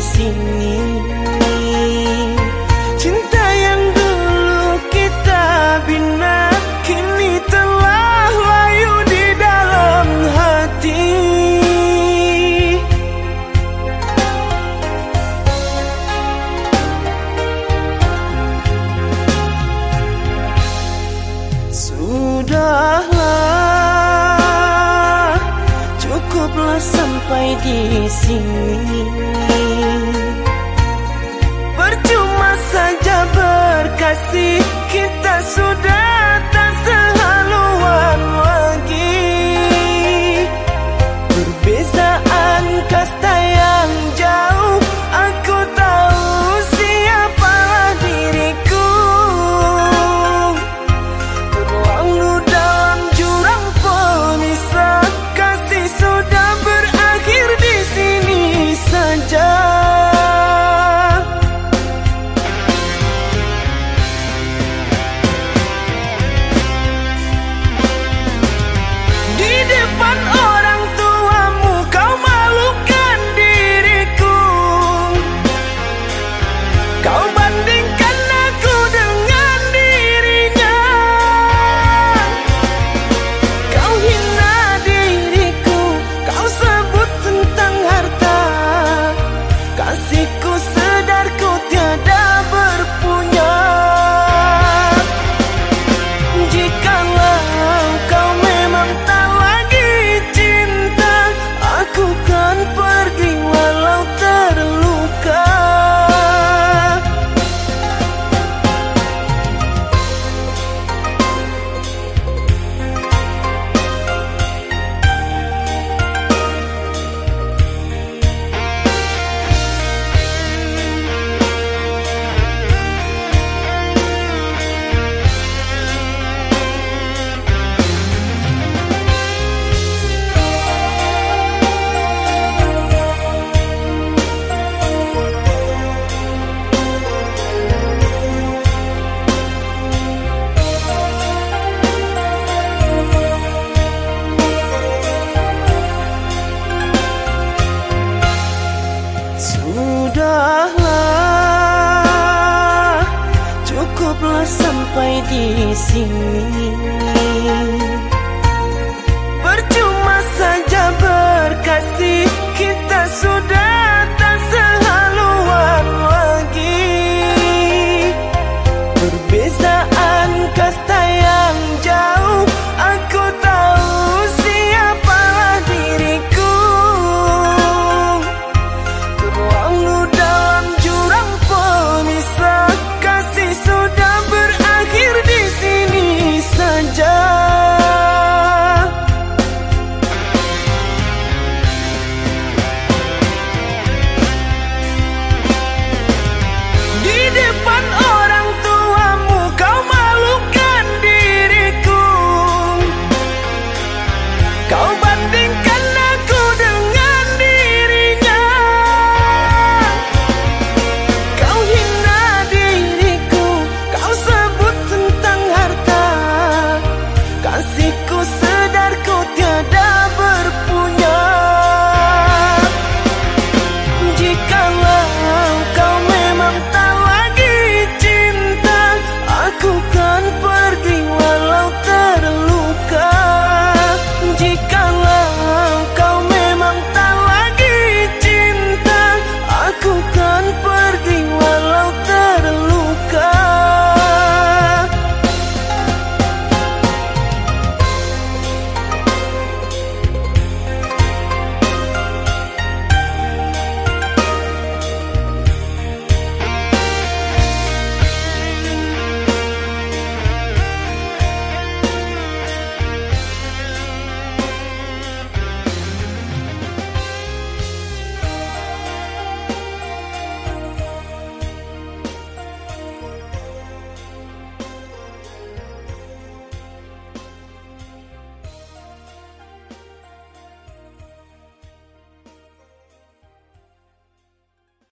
sini. Cinta yang dulu kita bina Kini telah layu di dalam hati. Sudahlah Cukuplah sampai di sini saja berkasih kita sudah Go! Udahlah, cukuplah sampai di sini.